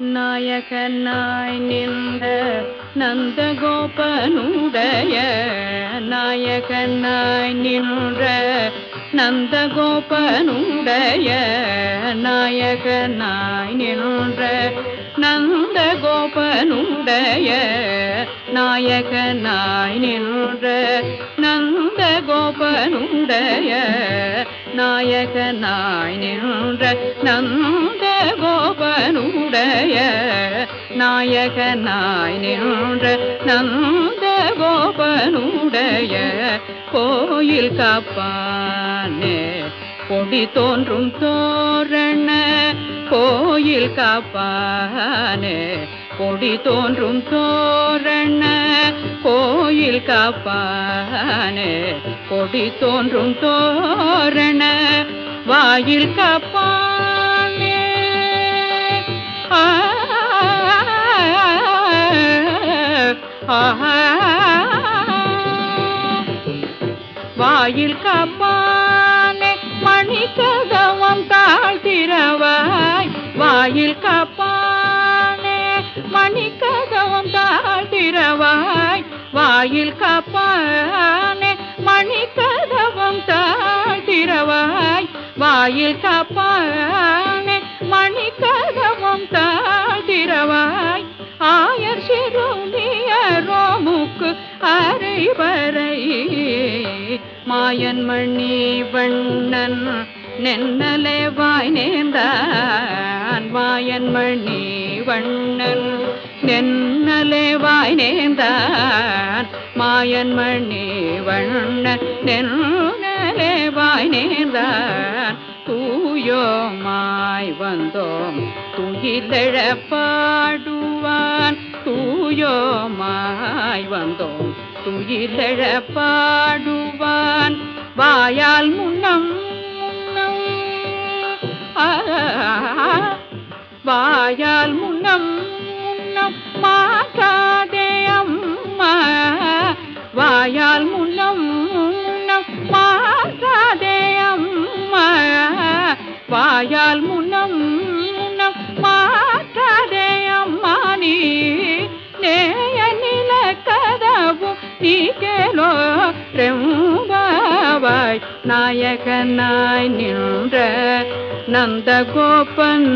நாயகனாய் நின்ற நந்தகோபனுடைய நாயகனாய் நின்ற நந்தகோபனுடைய நாயகனாய் நின்ற நந்தகோபனுடைய நாயகனாய் நின்ற நந்தகோபனுடைய நாயகனாய் நின்ற நந்த நந்தகோபனுடைய நாயகனாய் நின்ற நந்த கோபனுடைய கோயில் காப்பானே. கொடி தோன்றும் தோரண கோயில் காப்பானே. கொடி தோன்றும் தோரண கோ கோயில் காப்பானே கொடி தோன்றும் தோரண வாயில் காப்பானே வாயில் காப்பானே மணி கதவம் தாழ்த்திரவாய் வாயில் காப்பானே மணி கதவம் தாழ்த்திரவாய் வாயில் காப்பானே மணி கதவம் தாழ்த்திரவாய். வாயில் காப்பானே மணி கதவம் தாழ்த்திரவாய். ஆயர் சிறுமியரோமுக்கு அரைவரை மாயன் மணி வண்ணன் நென்னலே வாய் நேர்ந்தான். மாயன் மணி வண்ணன் நென்னலே வாய் நேர்ந்தான். வாயன் மணி வண்ணன் நென்னலே வாய் நேர்ந்தான் தூயோமாய் வந்தோம். துயிலெழ பாடுவான் தூயோமாய் வந்தோம். துயிலெழ பாடுவான் வாயால் முன்னம் முன்னம். வாயால் முன்னம் வாயால் முன்னம் முன்னம் அம்மா. வாயால் முன்னம் முன்னம் மாற்றாதே அம்மா நீ. நேய நில கதவும் நீ கேளோ. ரெம்பாவாய் நாயகனாய் நின்ற நந்த கோபன்